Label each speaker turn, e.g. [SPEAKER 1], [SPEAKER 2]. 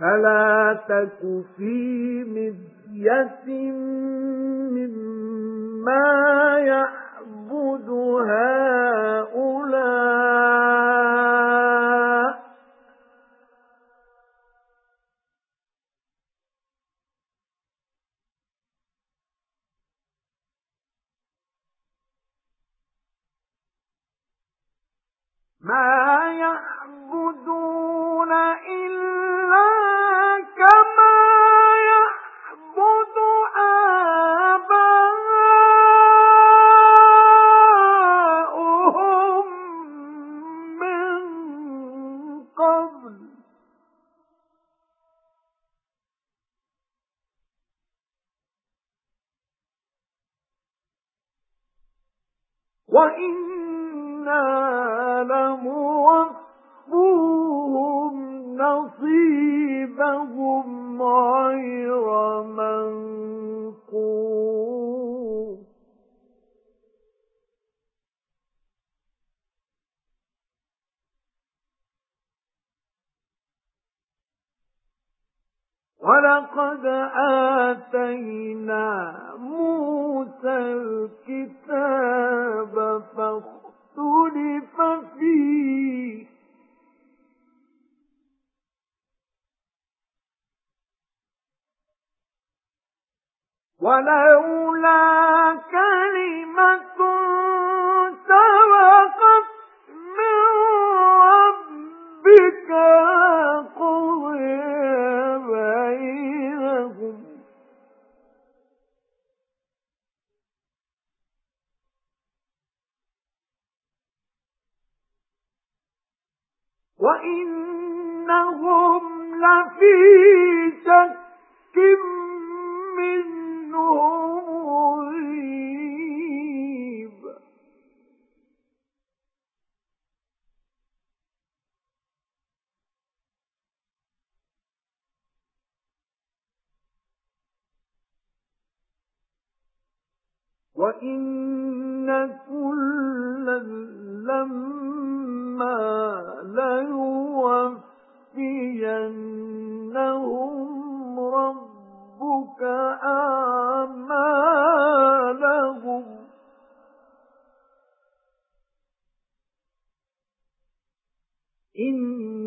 [SPEAKER 1] فلا تك في مذية مما يعبد هؤلاء. ما يعبدون إلا وَإِنَّا لَمُوَفُّوهُمْ نَصِيبَهُمْ غَيْرَ مَنقُوصٍ وَلَقَدْ آتَيْنَا وَلَوْلَا كَلِمَةٌ سَبَقَتْ مِنْ رَبِّكَ لَقُضِيَ بَيْنَهُمْ. وَإِنَّهُمْ لَفِي شَكٍّ مِّنْهُ وَإِنَّ كُلًّا لَّمَّا لَيُوَفِّيَنَّهُمْ رَبُّكَ أَعْمَالَهُمْ إِنَّ